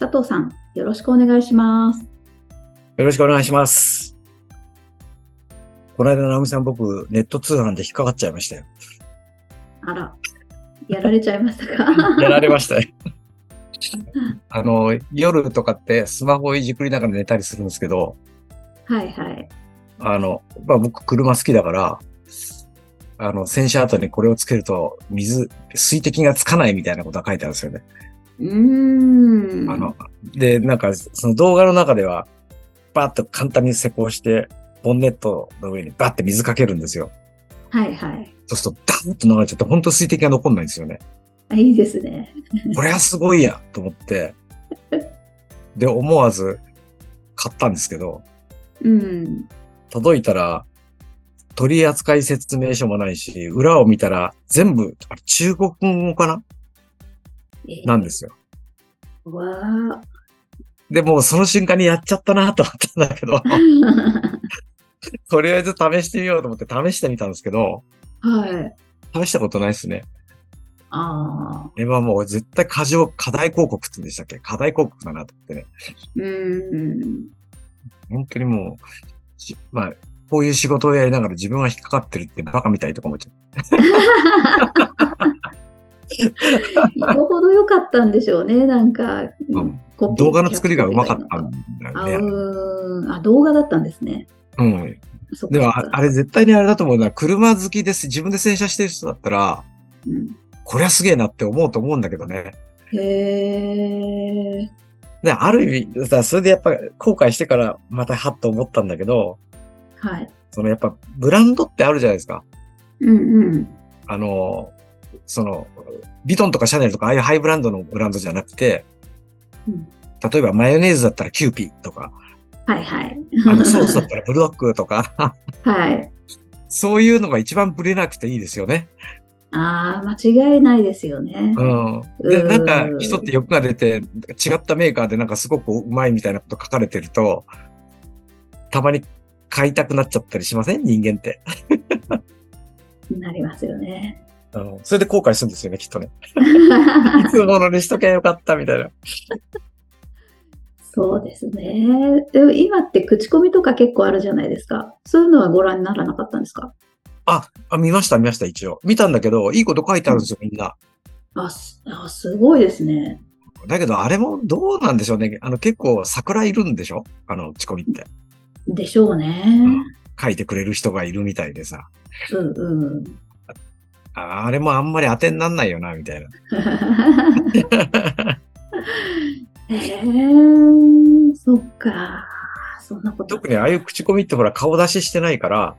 佐藤さん、よろしくお願いします。よろしくお願いします。この間、直美さん、僕、ネット通販で引っかかっちゃいましたよ。あら、やられちゃいましたか？やられましたよ。あの、夜とかってスマホをいじくりながら寝たりするんですけど、はいはい。あの、まあ、僕、車好きだから、あの、洗車後にこれをつけると、水、水滴がつかないみたいなことが書いてあるんですよね。うーん。あの、で、なんか、その動画の中では、バーッと簡単に施工して、ボンネットの上にバッて水かけるんですよ。はいはい。そうすると、ダーッと流れちゃって、本当水滴が残んないんですよね。あいいですね。これはすごいやと思って、で、思わず買ったんですけど、うん。届いたら、取扱説明書もないし、裏を見たら全部中国語かなえなんですよ。わあ。で、もうその瞬間にやっちゃったなと思ったんだけど、とりあえず試してみようと思って試してみたんですけど、はい。試したことないですね。ああ。これはもう絶対過剰、課題広告って言うんでしたっけ？課題広告だなと思ってね。うん。本当にもう、しまあ、こういう仕事をやりながら自分は引っかかってるってバカみたいとか思っちゃ よほど良かったんでしょうね。なんか、うん動画の作りがうまかったんあだよね。あ、動画だったんですね。うん。でもあれ絶対にあれだと思うのは、車好きです。自分で洗車してる人だったら、うんこりゃすげえなって思うと思うんだけどね。へえ。で、ある意味、さ、それでやっぱ後悔してからまたハッと思ったんだけど、はい。そのやっぱブランドってあるじゃないですか。うんうん。あの、その、ビトンとかシャネルとかああいうハイブランドのブランドじゃなくて、うん例えばマヨネーズだったらキューピーとか、はいはい。あのソースだったらブルドックとか、はい。そういうのが一番ブレなくていいですよね。ああ、間違いないですよね。うん。で、うんなんか人って欲が出て、違ったメーカーでなんかすごくうまいみたいなこと書かれてると、たまに買いたくなっちゃったりしません？人間って。なりますよね。うん。それで後悔するんですよね、きっとね。いつものにしときゃよかったみたいな。そうですね。でも今って口コミとか結構あるじゃないですか。そういうのはご覧にならなかったんですか？あ、あ見ました、見ました、一応。見たんだけど、いいこと書いてあるんですよ、みんな。あすあ、すごいですね。だけど、あれもどうなんでしょうね。あの、結構桜いるんでしょ？あの、口コミって。でしょうね。書いてくれる人がいるみたいでさ。うんうん。ああれもあんまり当てになんないよな、みたいな。へえそっか。そんなこと。特にああいう口コミってほら顔出ししてないから、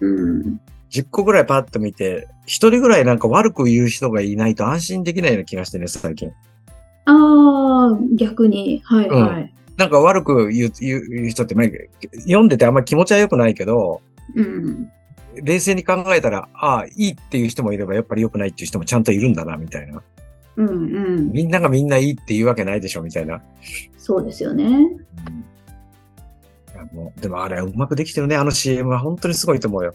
うん。10個ぐらいパッと見て、一人ぐらいなんか悪く言う人がいないと安心できないような気がしてね、最近。ああ、逆に。はいはい。なんか悪く言う人って、まあ読んでてあんまり気持ちは良くないけど、うん。冷静に考えたら、ああ、いいっていう人もいれば、やっぱり良くないっていう人もちゃんといるんだな、みたいな。うんうん。みんながみんないいっていうわけないでしょ、みたいな。そうですよね。いやもうでもあれうまくできてるね、あの CM は本当にすごいと思うよ。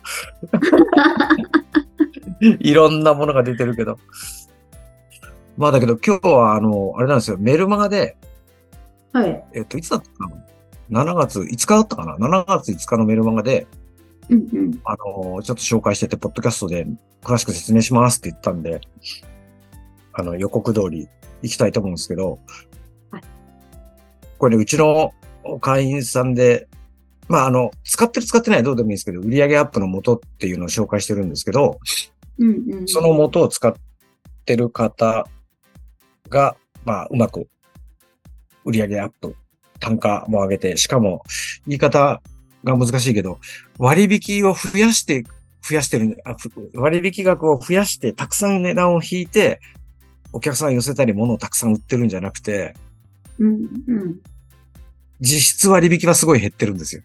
いろんなものが出てるけど。まあだけど今日はあの、あれなんですよ、メルマガで、はい。えっと、いつだったかな ?7 月5日だったかな ?7 月5日のメルマガで、うんうん。あの、ちょっと紹介してて、ポッドキャストで詳しく説明しますって言ったんで、あの、予告通り行きたいと思うんですけど、はいこれね、うちの会員さんで、まあ、あの、使ってる使ってないはどうでもいいんですけど、売上アップの元っていうのを紹介してるんですけど、うんうん。その元を使ってる方が、まあ、うまく売上アップ、単価も上げて、しかも、言い方が難しいけど、割引を増やして、増やしてる、割引額を増やして、たくさん値段を引いて、お客さん寄せたり物をたくさん売ってるんじゃなくて、うん。うん。実質割引はすごい減ってるんですよ。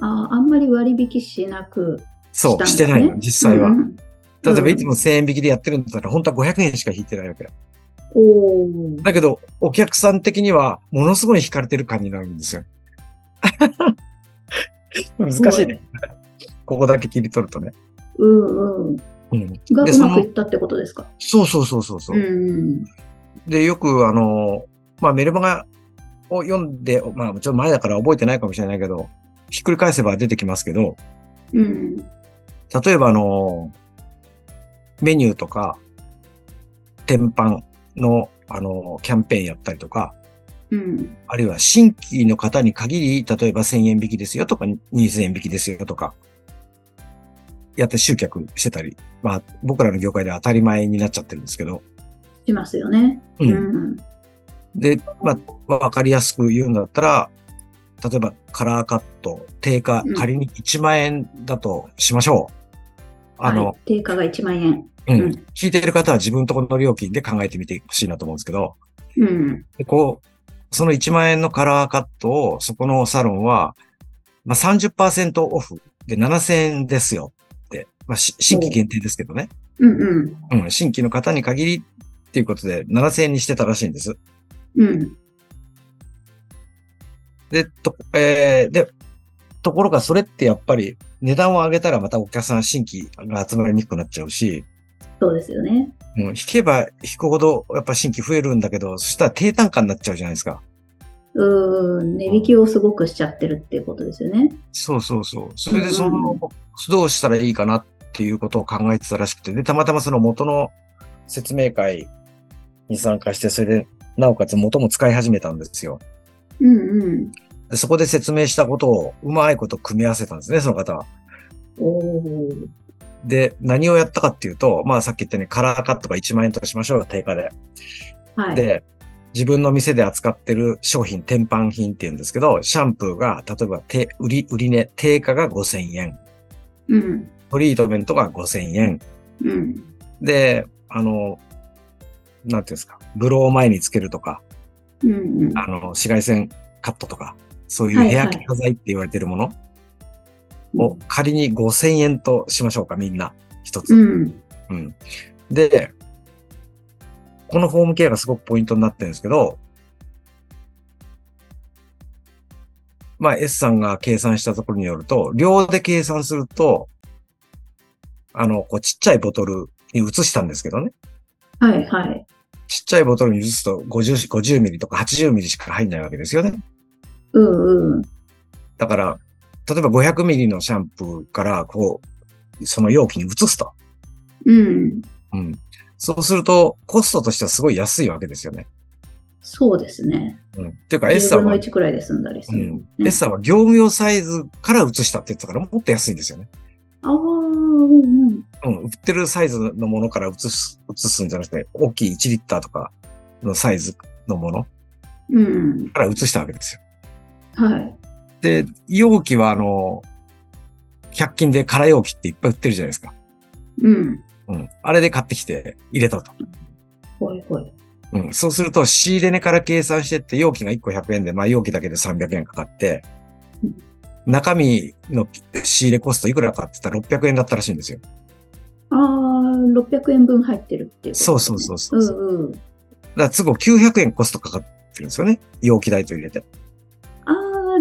ああ、あんまり割引しなくそう、してないの、実際は。うんうん例えばいつも1000円引きでやってるんだったら、本当は500円しか引いてないわけだ。おーだけど、お客さん的には、ものすごい引かれてる感になるんですよ。難しいね。ここだけ切り取るとね。うんうん。うん。がうまくいったってことですか？そうそうそうそうそうう。ん。で、よくあの、まあメルマガを読んで、まあちょっと前だから覚えてないかもしれないけど、ひっくり返せば出てきますけど、うん。例えばあの、メニューとか、天板のあの、キャンペーンやったりとか、うん。あるいは新規の方に限り、例えば1000円引きですよとか、2000円引きですよとか、やって集客してたり、まあ僕らの業界では当たり前になっちゃってるんですけど、しますよね。う。うんん。で、まあ、わかりやすく言うんだったら、例えばカラーカット、定価うん、仮に1万円だとしましょう。あの、はい、定価が1万円。うん、うん聞いてる方は自分のところの料金で考えてみてほしいなと思うんですけど、うん。でこう、その1万円のカラーカットを、そこのサロンは、まあ、30%オフで7000円ですよって、まあ、し新規限定ですけどね。うんうん。うん、新規の方に限りっていうことで7000円にしてたらしいんです。うん。で、と、えーで、ところがそれってやっぱり値段を上げたらまたお客さん新規が集まりにくくなっちゃうし、そうですよね。うん、引けば引くほどやっぱ新規増えるんだけど、そしたら低単価になっちゃうじゃないですか。うーん。値引きをすごくしちゃってるっていうことですよね。そうそうそう。それでその、うんどうしたらいいかなっていうことを考えてたらしくて、で、たまたまその元の説明会に参加して、それで、なおかつ元も使い始めたんですよ。うんうん。でそこで説明したことをうまいこと組み合わせたんですね、その方は。おー。で、何をやったかっていうと、まあさっき言ったようにカラーカットが1万円としましょうよ、定価で。はい。で、自分の店で扱ってる商品、天板品って言うんですけど、シャンプーが、例えば、て売り、売り値、定価が5000円。うん。トリートメントが5000円。うん。で、あの、なんていうんですか、ブローを前につけるとか、うんうん。あの、紫外線カットとか、そういうはいはいヘアケア剤って言われてるものを仮に5000円としましょうか、みんな。一つ。うん。うん。で、このホームケアがすごくポイントになってるんですけど、まあ S さんが計算したところによると、量で計算すると、あの、こうちっちゃいボトルに移したんですけどね。はいはい。ちっちゃいボトルに移すと50、50ミリとか80ミリしか入んないわけですよね。うんうん。だから、例えば500ミリのシャンプーから、こう、その容器に移すと。うん。うん。そうすると、コストとしてはすごい安いわけですよね。そうですね。うん。っていうか、S さ10分のんは、1くらいで済んだりする。うん。S さんは業務用サイズから移したって言ってたから、もっと安いんですよね。ああ、うんうん。うん。売ってるサイズのものから移す、移すんじゃなくて、大きい1リッターとかのサイズのものうん。から移したわけですよ。はい。で、容器はあの、100均で空容器っていっぱい売ってるじゃないですか。うん。うん。あれで買ってきて入れたと。ほいほい。うん。そうすると、仕入れ値から計算してって、容器が1個100円で、まあ容器だけで300円かかってうん、中身の仕入れコストいくらかって言ったら600円だったらしいんですよ。ああ、600円分入ってるっていうね、そうそうそうそうそううんうん。だから都合900円コストかかってるんですよね。容器代と入れて。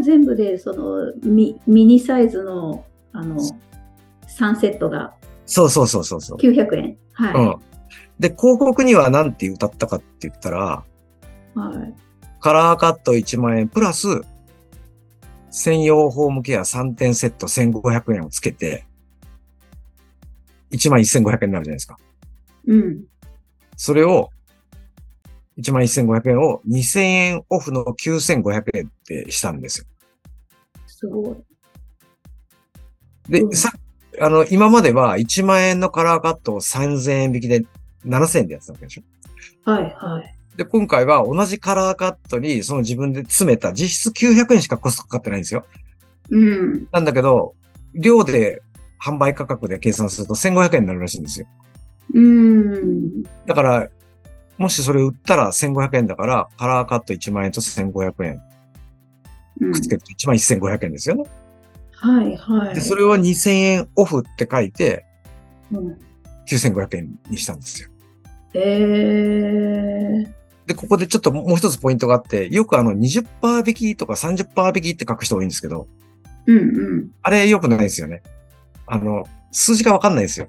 全部で、そのミ、ミニサイズの、あの、3セットがそうそうそうそうそう。900円。はい。うん。で、広告には何て歌ったかって言ったら、はい。カラーカット1万円プラス、専用ホームケア3点セット1500円をつけて、1万1500円になるじゃないですか。うん。それを、1万1500円を2000円オフの9500円ってしたんですよ。すごい。で、うんさ、あの、今までは1万円のカラーカットを3000円引きで7000円でやってたわけでしょ？はいはい。で、今回は同じカラーカットにその自分で詰めた実質900円しかコストかかってないんですよ。うん。なんだけど、量で販売価格で計算すると1500円になるらしいんですよ。うん。だから、もしそれ売ったら1500円だから、カラーカット1万円と1500円うんくっつけると1万1500円ですよね。はいはい。で、それを2000円オフって書いて、うん、9500円にしたんですよ。えー、で、ここでちょっともう一つポイントがあって、よくあの20%引きとか30%引きって書く人多いんですけど、うんうん。あれ良くないですよね。あの、数字がわかんないですよ。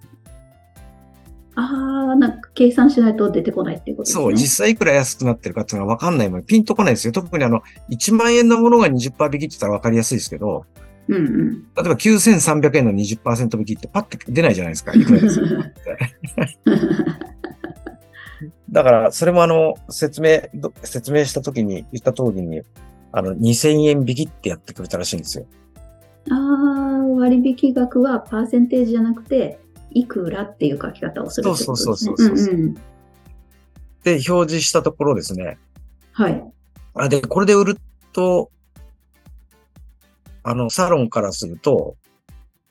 ああ、なんか計算しないと出てこないっていうことですね。そう、実際いくら安くなってるかっていうのはわかんないもん。ピンとこないですよ。特にあの、1万円のものが20%引きって言ったらわかりやすいですけど、うんうん。例えば9300円の20%引きってパッて出ないじゃないですか。いくらです。だから、それもあの、説明、ど説明した時に言った通りに、あの、2000円引きってやってくれたらしいんですよ。ああ、割引額はパーセンテージじゃなくて、いくらっていう書き方をするってことですね。そうそうそうそうそうんん。で、表示したところですね。はい。あ、で、これで売ると、あの、サロンからすると、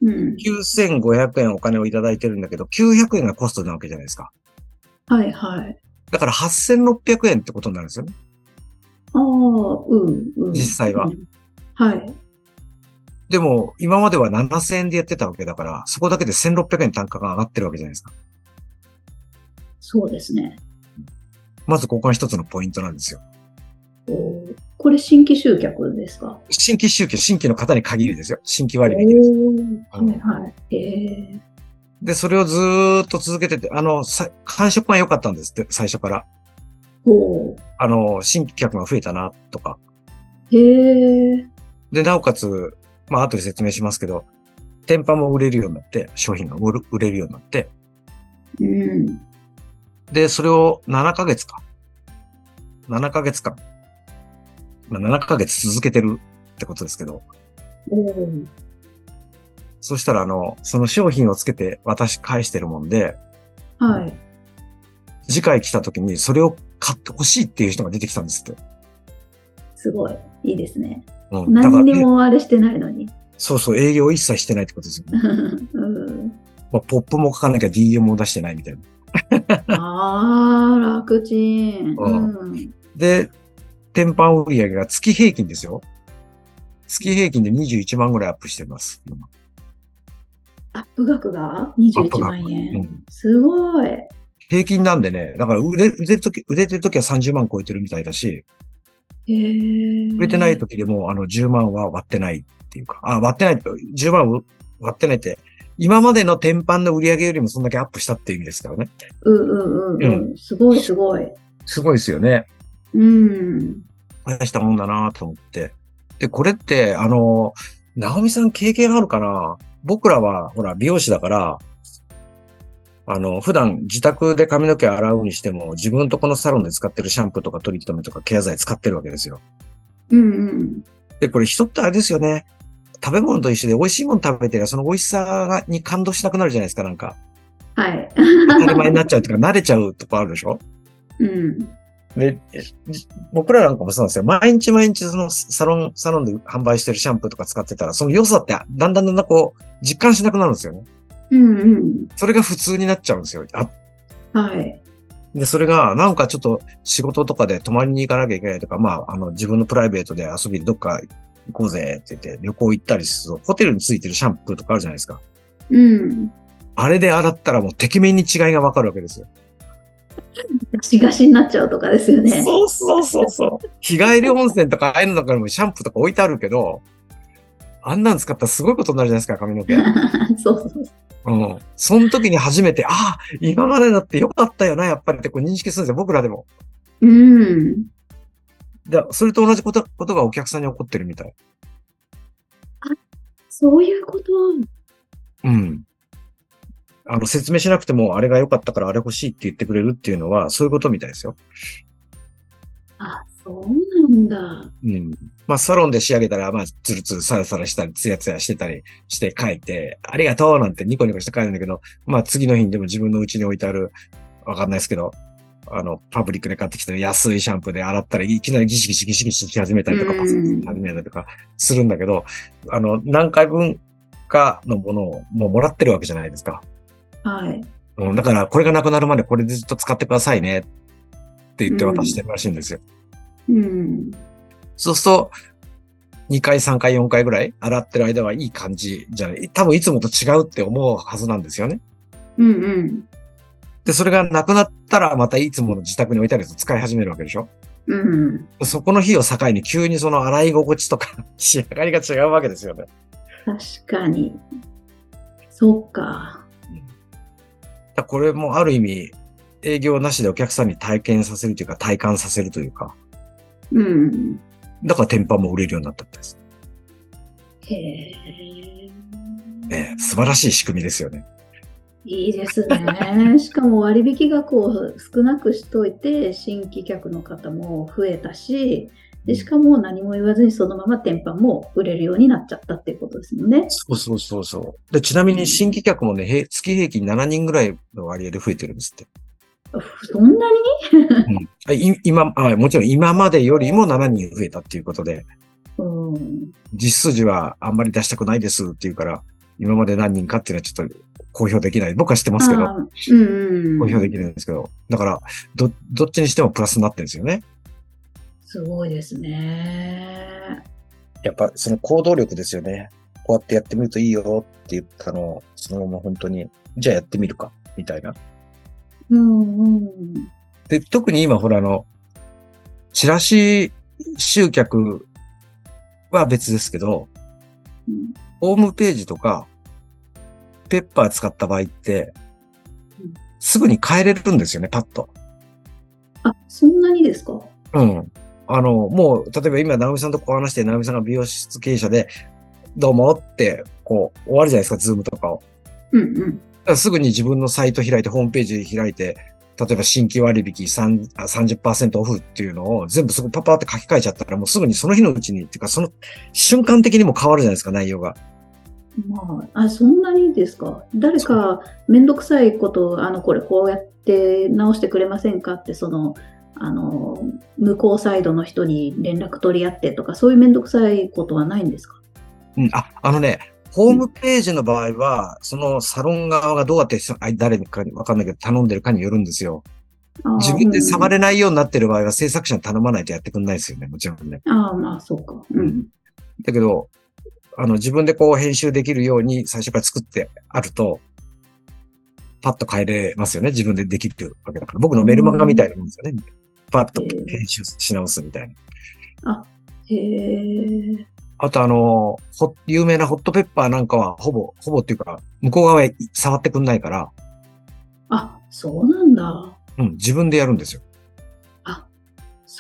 うん。9500円お金をいただいてるんだけど、900円がコストなわけじゃないですか。はいはい。だから8600円ってことになるんですよね。ああ、うん、うん。実際はうんはい。でも、今までは7000円でやってたわけだから、そこだけで1600円単価が上がってるわけじゃないですか。そうですね。まずここが一つのポイントなんですよ。これ新規集客ですか？新規集客、新規の方に限りですよ。新規お割引です。ーはいはい。ええで、それをずーっと続けてて、あの、さ感触が良かったんですって、最初から。あの、新規客が増えたな、とか。へえ。で、なおかつ、まあ、後で説明しますけど、店舗も売れるようになって、商品が売る売れるようになって、うん。で、それを7ヶ月か。7ヶ月間。まあ、7ヶ月続けてるってことですけど、おーそしたら、あの、その商品をつけて私返してるもんで、はい。次回来た時にそれを買ってほしいっていう人が出てきたんですって。すごい。いいですね。うん、何にね、もあれしてないのに。そうそう、営業一切してないってことですよね。うん、まあ、ポップも書かなきゃ DM も出してないみたいな。ああ、楽ちん。ううん。で、天板売上が月平均ですよ。月平均で21万ぐらいアップしてます。アップ額がアップ21額万円。うんすごい。平均なんでね、だから売れ、売れてるとき、は30万超えてるみたいだし。売れてないときでもあの10万は割ってないっていうか、あ、割ってないと、10万割ってないって、今までの天板の売り上げよりもそんだけアップしたっていう意味ですからね。うんうんうんうん。すごいすごい。すごいですよね。うん。大したもんだなと思って。で、これって、あの、直美さん経験あるかな？僕らは、ほら、美容師だから、あの、普段自宅で髪の毛洗うにしても、自分とこのサロンで使ってるシャンプーとかトリートメントとかケア剤使ってるわけですよ。うんうん。で、これ人ってあれですよね。食べ物と一緒で美味しいもの食べてりゃその美味しさがに感動しなくなるじゃないですか、なんか。はい。当たり前になっちゃうというか、慣れちゃうとこあるでしょ？うん。で、じ僕らなんかもそうなんですよ。毎日毎日そのサロン、サロンで販売してるシャンプーとか使ってたら、その良さってだんだんだんだんこう、実感しなくなるんですよね。うんうん。それが普通になっちゃうんですよ。あはい。で、それが、なんかちょっと仕事とかで泊まりに行かなきゃいけないとか、まあ、あの、自分のプライベートで遊びでどっか行こうぜって言って旅行行ったりすると、ホテルについてるシャンプーとかあるじゃないですか。うん。あれで洗ったらもうてきめんに違いがわかるわけですよ。ガシガシになっちゃうとかですよね。そうそうそうそう。日帰り温泉とかああいうのとかにもシャンプーとか置いてあるけど、あんなん使ったらすごいことになるじゃないですか、髪の毛。そうそうそう。うん。その時に初めて、ああ、今までだってよかったよな、やっぱりってこう認識するんですよ、僕らでも。うん。で、それと同じこと、ことがお客さんに起こってるみたい。そういうこと？うん。あの、説明しなくても、あれが良かったからあれ欲しいって言ってくれるっていうのは、そういうことみたいですよ。あ、そうんだ。うん。まあ、サロンで仕上げたら、まあ、ツルツルサラサラしたり、ツヤツヤしてたりして書いて、ありがとうなんてニコニコして帰るんだけど、まあ、次の日にでも自分の家に置いてある、わかんないですけど、あの、パブリックで買ってきた安いシャンプーで洗ったらいきなりギシギシギシギシし始めたりとか、パサパサし始めたりとかするんだけど、あの、何回分かのものをもうもらってるわけじゃないですか。はい。うん、だから、これがなくなるまでこれでずっと使ってくださいね。って言って渡してるらしいんですよ。うん。そうすると、2回、3回、4回ぐらい洗ってる間はいい感じじゃない。多分いつもと違うって思うはずなんですよね。うんうん。で、それがなくなったらまたいつもの自宅に置いてあるやつを使い始めるわけでしょうん。そこの日を境に急にその洗い心地とか仕上がりが違うわけですよね。確かに。そうか。だこれもある意味、営業なしでお客さんに体験させるというか体感させるというか、うん。だから天板も売れるようになったんです。へえ。ええ素晴らしい仕組みですよね。いいですね。しかも割引額を少なくしといて、新規客の方も増えたし、でしかも何も言わずにそのまま天板も売れるようになっちゃったっていうことですもんね。そうそうそうそう。で、ちなみに新規客もね、へ月平均7人ぐらいの割合で増えてるんですって。そんなに？うん今あ、もちろん今までよりも7人増えたっていうことで、うん。実数字はあんまり出したくないですっていうから、今まで何人かっていうのはちょっと公表できない。僕は知ってますけど、うんうん。公表できないんですけど、だから、ど、どっちにしてもプラスになってるんですよね。すごいですね。やっぱその行動力ですよね。こうやってやってみるといいよって言ったのを、そのまま本当に、じゃあやってみるか、みたいな。うんうん。で、特に今ほらあの、チラシ集客は別ですけど、うんホームページとか、ペッパー使った場合ってうん、すぐに変えれるんですよね、パッと。あ、そんなにですか？うん。あの、もう、例えば今、直美さんとこう話して、直美さんが美容室経営者で、どうもって、こう、終わるじゃないですか、ズームとかを。うんうん。だからすぐに自分のサイト開いて、ホームページ開いて、例えば新規割引3あ30%オフっていうのを全部そこパパって書き換えちゃったら、もうすぐにその日のうちに、っていうかその瞬間的にも変わるじゃないですか、内容が。まあ、あ、そんなにですか？誰かめんどくさいこと、あの、これこうやって直してくれませんかって、その、あの、向こうサイドの人に連絡取り合ってとか、そういうめんどくさいことはないんですか？うん、あ、あのね、ホームページの場合は、そのサロン側がどうやって誰かにわかんないけど頼んでるかによるんですよ。自分で触れないようになってる場合は制作者に頼まないとやってくんないですよね、もちろんね。ああ、まあ、そうか。うん。だけど、あの、自分でこう編集できるように最初から作ってあると、パッと変えれますよね。自分でできるわけだから。僕のメルマガみたいなもんですよね。パッと編集し直すみたいな。へえ。あとあの、ほ有名なホットペッパーなんかはほぼ、ほぼっていうか、向こう側へ触ってくんないから、あ、そうなんだ。うん、自分でやるんですよ。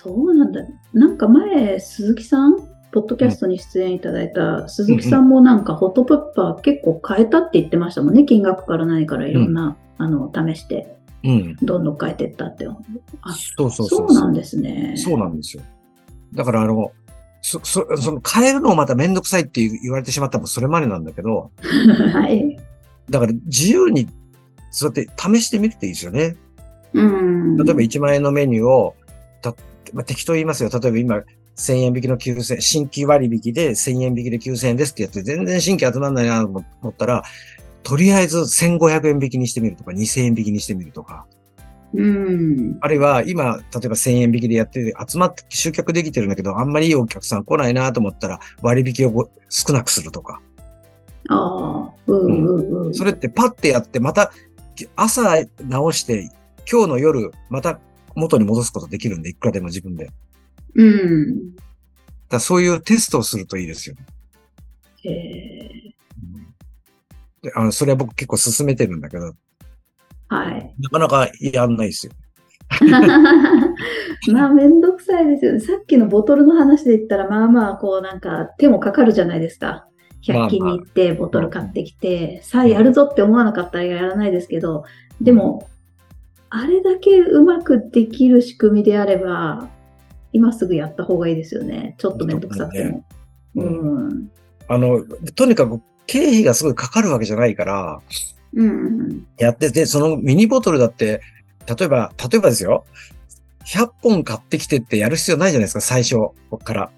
そうなんだ。なんか前、鈴木さん、ポッドキャストに出演いただいた鈴木さんもなんかホットペッパー結構変えたって言ってましたもんね。金額から何からいろんな、あの、試して、うん。どんどん変えていったって。あ、そうそうそうそうなんですね。そうなんですよ。だからあの、そ、そ、その変えるのをまためんどくさいって言われてしまったのもそれまでなんだけど、はい。だから自由に、そうやって試してみるっていいですよね。うん。例えば1万円のメニューを、たまあ、適当言いますよ。例えば今、1000円引きの9000、新規割引で1000円引きで9000円ですってやって、全然新規集まんないなと思ったら、とりあえず1500円引きにしてみるとか、2000円引きにしてみるとか、うん。あるいは今、例えば1000円引きでやってて、集まって集客できてるんだけど、あんまりいいお客さん来ないなと思ったら、割引をご少なくするとか。ああ、うんうんうん。それってパッてやって、また朝直して、今日の夜、また元に戻すことできるんで、いくらでも自分で。うん。らそういうテストをするといいですよね。へえ。であのそれは僕結構進めてるんだけど、はい。なかなかやんないですよ。まあ、めんどくさいですよね。さっきのボトルの話で言ったら、まあまあ、こう、なんか、手もかかるじゃないですか。100均に行って、ボトル買ってきて、さあやるぞって思わなかったらやらないですけど、でも、あれだけうまくできる仕組みであれば、今すぐやった方がいいですよね。ちょっとめんどくさくても。ううんん。あの、とにかく経費がすごいかかるわけじゃないから、うん。やってて、そのミニボトルだって、例えば、例えばですよ、100本買ってきてってやる必要ないじゃないですか、最初、こっから。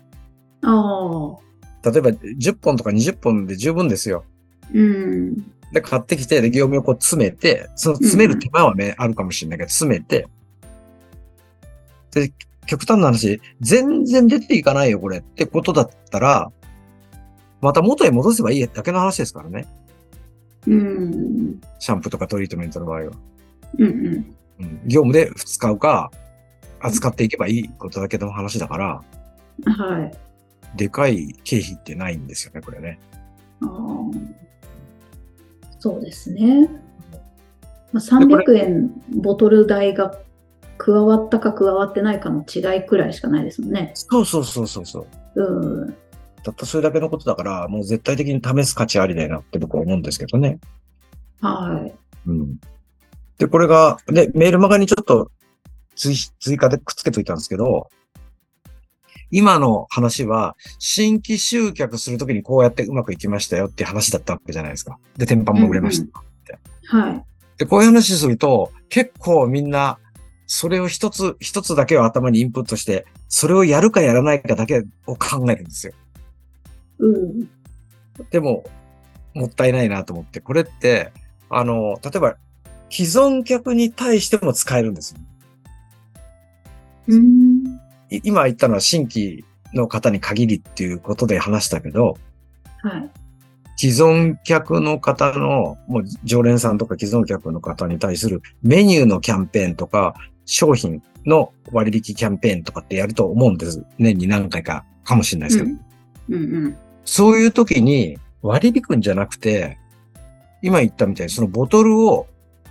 ああ。例えば10本とか20本で十分ですよ。うん。で、買ってきて、で、業務をこう詰めて、その詰める手間はね、あるかもしれないけど、詰めて、で、極端な話、全然出ていかないよ、これってことだったら、また元へ戻せばいいだけの話ですからね。うん。シャンプーとかトリートメントの場合は。うんうん。うん、業務で使うか、扱っていけばいいことだけの話だから、はい。でかい経費ってないんですよね、これね。あーそうですね。まあ、でこ300円ボトル代が加わったか加わってないかの違いくらいしかないですもんね。そうそうそうそうそう。うん。たったそれだけのことだから、もう絶対的に試す価値ありだよなって僕は思うんですけどね。はい。うん。で、これが、で、メールマガにちょっと追追加でくっつけといたんですけど、今の話は、新規集客するときにこうやってうまくいきましたよっていう話だったわけじゃないですか。で、天板も売れました。はい。で、こういう話すると、結構みんな、それを一つ、一つだけを頭にインプットして、それをやるかやらないかだけを考えるんですよ。うん。でも、もったいないなと思って、これって、あの、例えば、既存客に対しても使えるんですよ。うん。い今言ったのは新規の方に限りっていうことで話したけど、はい。既存客の方の、もう常連さんとか既存客の方に対するメニューのキャンペーンとか、商品の割引キャンペーンとかってやると思うんです。年に何回かかもしれないですけど。うんうん。そういう時に割り引くんじゃなくて、今言ったみたいにそのボトルを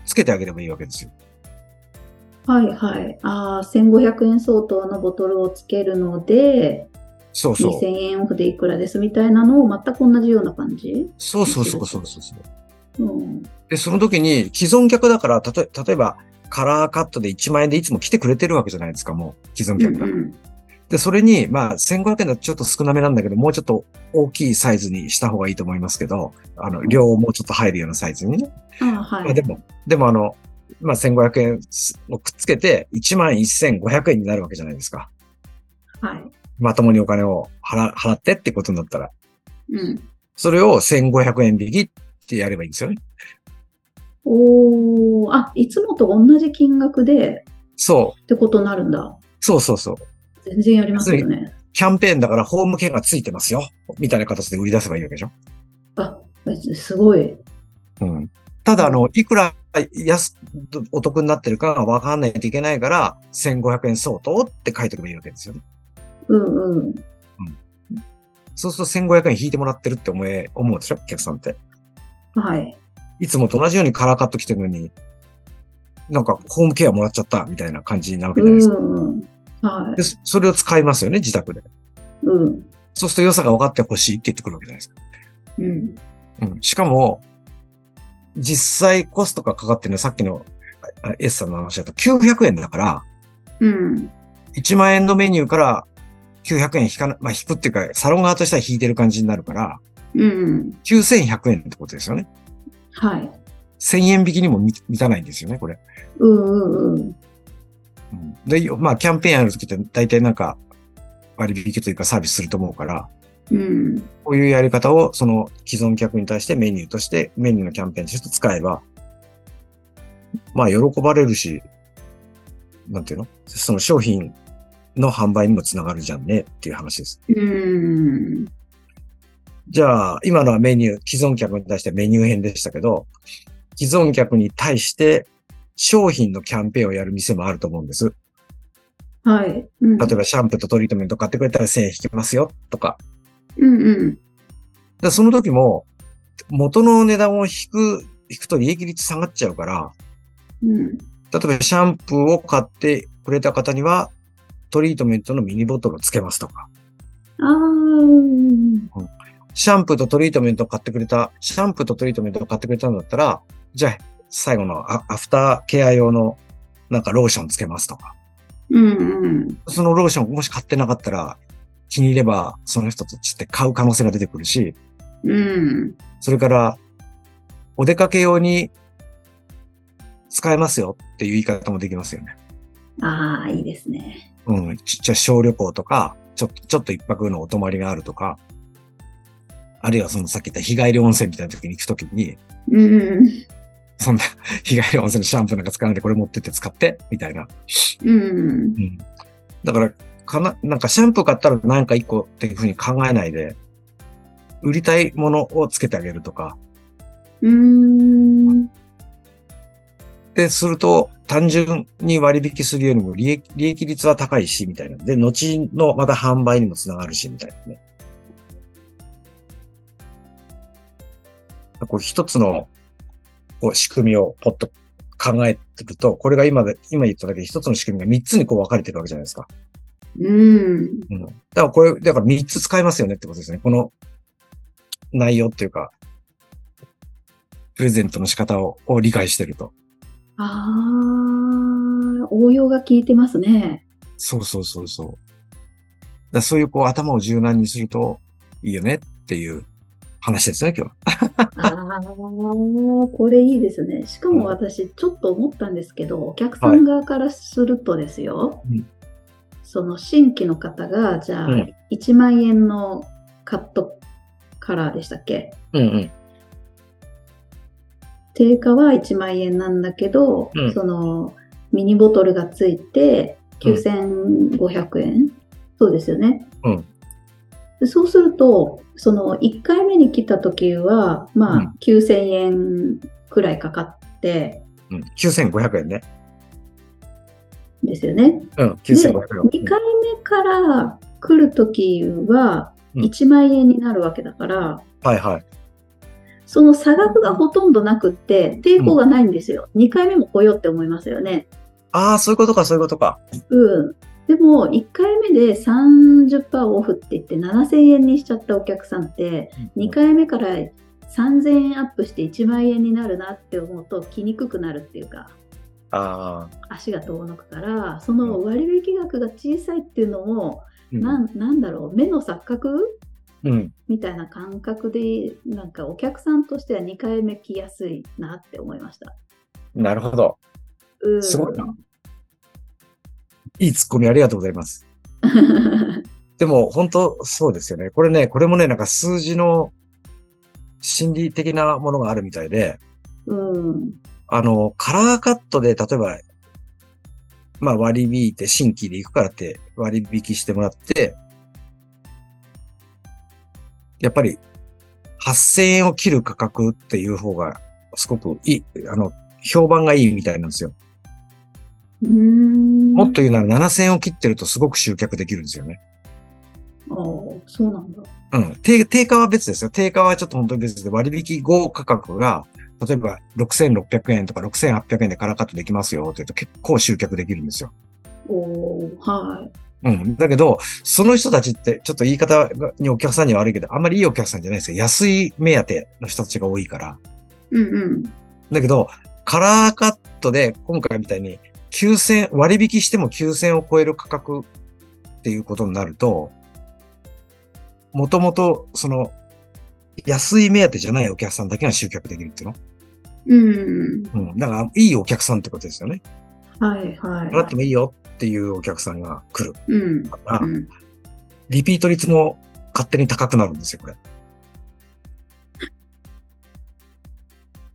つけてあげればいいわけですよ。はいはい。ああ、1500円相当のボトルをつけるので、そうそう。2000円オフでいくらですみたいなのを全く同じような感じ？そうそうそうそうそうそう。うん。で、その時に既存客だから、たと例えばカラーカットで1万円でいつも来てくれてるわけじゃないですか、もう既存うん客が。うん。で、それに、まあ、1500円だとちょっと少なめなんだけど、もうちょっと大きいサイズにした方がいいと思いますけど、あの、量もうちょっと入るようなサイズにね。ああ、はい。まあでも、でもあの、まあ、1500円をくっつけて1万1500円になるわけじゃないですか。はい。まともにお金を払払ってってことになったら。うん。それを1500円引きってやればいいんですよね。おー、あ、いつもと同じ金額でそう。ってことになるんだ。そうそうそう。全然やりますよね。キャンペーンだからホーム券がついてますよ。みたいな形で売り出せばいいわけでしょ。あ、すごい。うん。ただ、あの、いくら安、お得になってるかが分かんないといけないから、1500円相当って書いておけばいいわけですよね。うんうん。そうすると1500円引いてもらってるって思え、思うでしょ？お客さんって。はい。いつもと同じようにカラーカット来てるのに、なんかホームケアもらっちゃったみたいな感じなわけじゃないですか。うんうん。はで、それを使いますよね、自宅で。い。うん。そうすると良さが分かってほしいって言ってくるわけじゃないですか。うん。うん。しかも、実際コストがかかってるのはさっきのあ S さんの話だと900円だから、うん。1万円のメニューから900円引かな、まあ引くっていうか、サロン側としては引いてる感じになるから、うん。9100円ってことですよね。はい。1000円引きにも満満たないんですよね、これ。うんうんうん。うんで、まあ、キャンペーンやるときって大体なんか割引というかサービスすると思うから、うん。こういうやり方をその既存客に対してメニューとして、メニューのキャンペーンとして使えば、まあ、喜ばれるし、なんていうの？その商品の販売にもつながるじゃんねっていう話です。うん。じゃあ、今のはメニュー、既存客に対してメニュー編でしたけど、既存客に対して商品のキャンペーンをやる店もあると思うんです。はい。うん例えばシャンプーとトリートメント買ってくれたら1000円引きますよとか。うんうん。でその時も元の値段を引く、引くと利益率下がっちゃうから、うん。例えばシャンプーを買ってくれた方にはトリートメントのミニボトルをつけますとか。ああ。シャンプーとトリートメントを買ってくれた、シャンプーとトリートメントを買ってくれたんだったら、じゃあ最後のアアフターケア用のなんかローションつけますとか。うんうん。そのローションもし買ってなかったら気に入ればその人たちって買う可能性が出てくるし、うん。それから、お出かけ用に使えますよっていう言い方もできますよね。ああ、いいですね。うん。ちっちゃい小旅行とか、ちょっと、ちょっと一泊のお泊まりがあるとか、あるいはそのさっき言った日帰り温泉みたいな時に行く時に、うん。そんな 日帰り温泉のシャンプーなんか使わないでこれ持ってって使って、みたいな。うん。うん。だから、かな、なんかシャンプー買ったらなんか一個っていうふうに考えないで、売りたいものをつけてあげるとか。うーん。で、すると、単純に割引するよりも利益利益率は高いし、みたいな。で、後のまた販売にもつながるし、みたいなね。こう一つのこう仕組みをポッと考えてると、これが今で、今言っただけで一つの仕組みが三つにこう分かれてるわけじゃないですか。うん。うん。だからこれ、だから三つ使えますよねってことですね。この内容っていうか、プレゼントの仕方をを理解してると。ああ、応用が効いてますね。そうそうそうそう。だそういうこう頭を柔軟にするといいよねっていう話ですね、今日は。ああ、これいいですね。しかも私、ちょっと思ったんですけど、お客さん側からするとですよ、うんその新規の方が、じゃあうん、1万円のカットカラーでしたっけ？うんうん。定価は1万円なんだけど、うん。そのミニボトルがついて9500円、そうですよね。うんでそうすると、その1回目に来た時は、まあ、うん9000円くらいかかってうん。9500円ね。ですよね。うん。9500円。2回目から来る時はうん1万円になるわけだから、はいはい。その差額がほとんどなくって抵抗がないんですよ。2回目も来ようって思いますよね。ああ、そういうことか、そういうことか。うん。でも、1回目で30%オフって言って7000円にしちゃったお客さんって、2回目から3000円アップして1万円になるなって思うと来にくくなるっていうか、ああ。足が遠のくから、その割引額が小さいっていうのも、うんなんなんだろう、目の錯覚うん。みたいな感覚で、なんかお客さんとしては2回目来やすいなって思いました。なるほど。うん、すごいな。いいツッコミありがとうございます。でも、本当そうですよね。これね、これもね、なんか数字の心理的なものがあるみたいで、うん。あの、カラーカットで、例えば、まあ割り引いて新規で行くからって割引してもらって、やっぱり8000円を切る価格っていう方がすごくいい、あの、評判がいいみたいなんですよ。もっと言うなら7000円を切ってるとすごく集客できるんですよね。ああ、そうなんだ。うん。定定価は別ですよ。定価はちょっと本当に別で割引後価格が、例えば6600円とか6800円でカラーカットできますよって言うと結構集客できるんですよ。おーはい。うん。だけど、その人たちって、ちょっと言い方にお客さんには悪いけど、あんまりいいお客さんじゃないですよ。安い目当ての人たちが多いから。うんうん。だけど、カラーカットで、今回みたいに、9000、割引しても9000を超える価格っていうことになると、もともと、その、安い目当てじゃないお客さんだけが集客できるっていうの？うん。うん。だから、いいお客さんってことですよね。はいはい。払ってもいいよっていうお客さんが来るうん。から、うん。リピート率も勝手に高くなるんですよ、これ。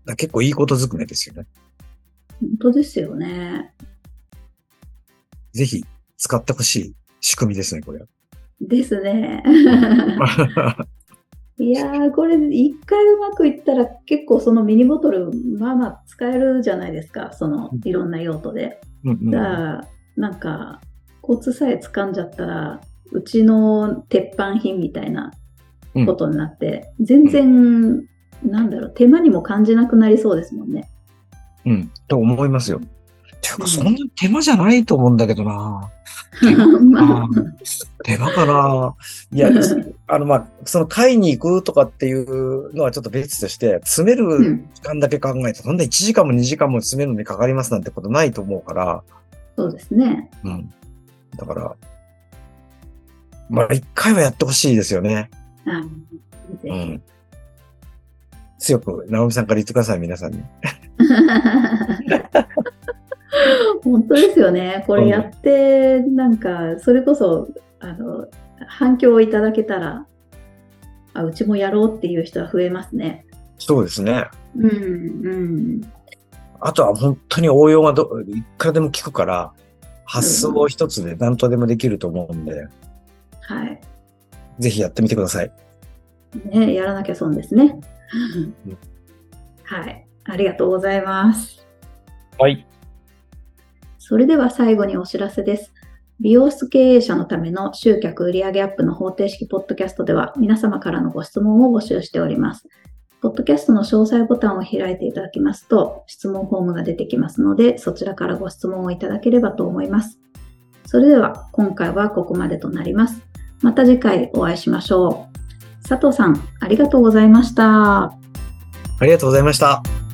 だ結構いいことずくめですよね。本当ですよね。ぜひ使ってほしい仕組みですね、これ。ですね。いやー、これ一回うまくいったら結構そのミニボトル、まあまあ使えるじゃないですか。そのいろんな用途で。うんうんじゃあ、なんか、コツさえ掴んじゃったら、うちの鉄板品みたいなことになって、全然、なんだろう、手間にも感じなくなりそうですもんね。うん、と思いますよ。ていうか、うんそんな手間じゃないと思うんだけどな。まあ、手間かないや、あの、まあ、その買いに行くとかっていうのはちょっと別として、詰めうるん、時間だけ考えて、そんな1時間も2時間も詰めるのにかかりますなんてことないと思うから、そうですね。うん。だから、まあ、一回はやってほしいですよね。うん。強く、直美さんから言ってください、皆さんに。本当ですよね。これやって、なんか、それこそ、あの、反響をいただけたら、あ、うちもやろうっていう人は増えますね。そうですね。うん、うん。あとは本当に応用がど、いくらでも効くから、発想一つで何とでもできると思うんで、はい。ぜひやってみてください。ね、やらなきゃ損ですね。はい。ありがとうございます。はい。それでは最後にお知らせです。美容室経営者のための集客売上アップの方程式ポッドキャストでは皆様からのご質問を募集しております。ポッドキャストの詳細ボタンを開いていただきますと質問フォームが出てきますのでそちらからご質問をいただければと思います。それでは今回はここまでとなります。また次回お会いしましょう。佐藤さん、ありがとうございました。ありがとうございました。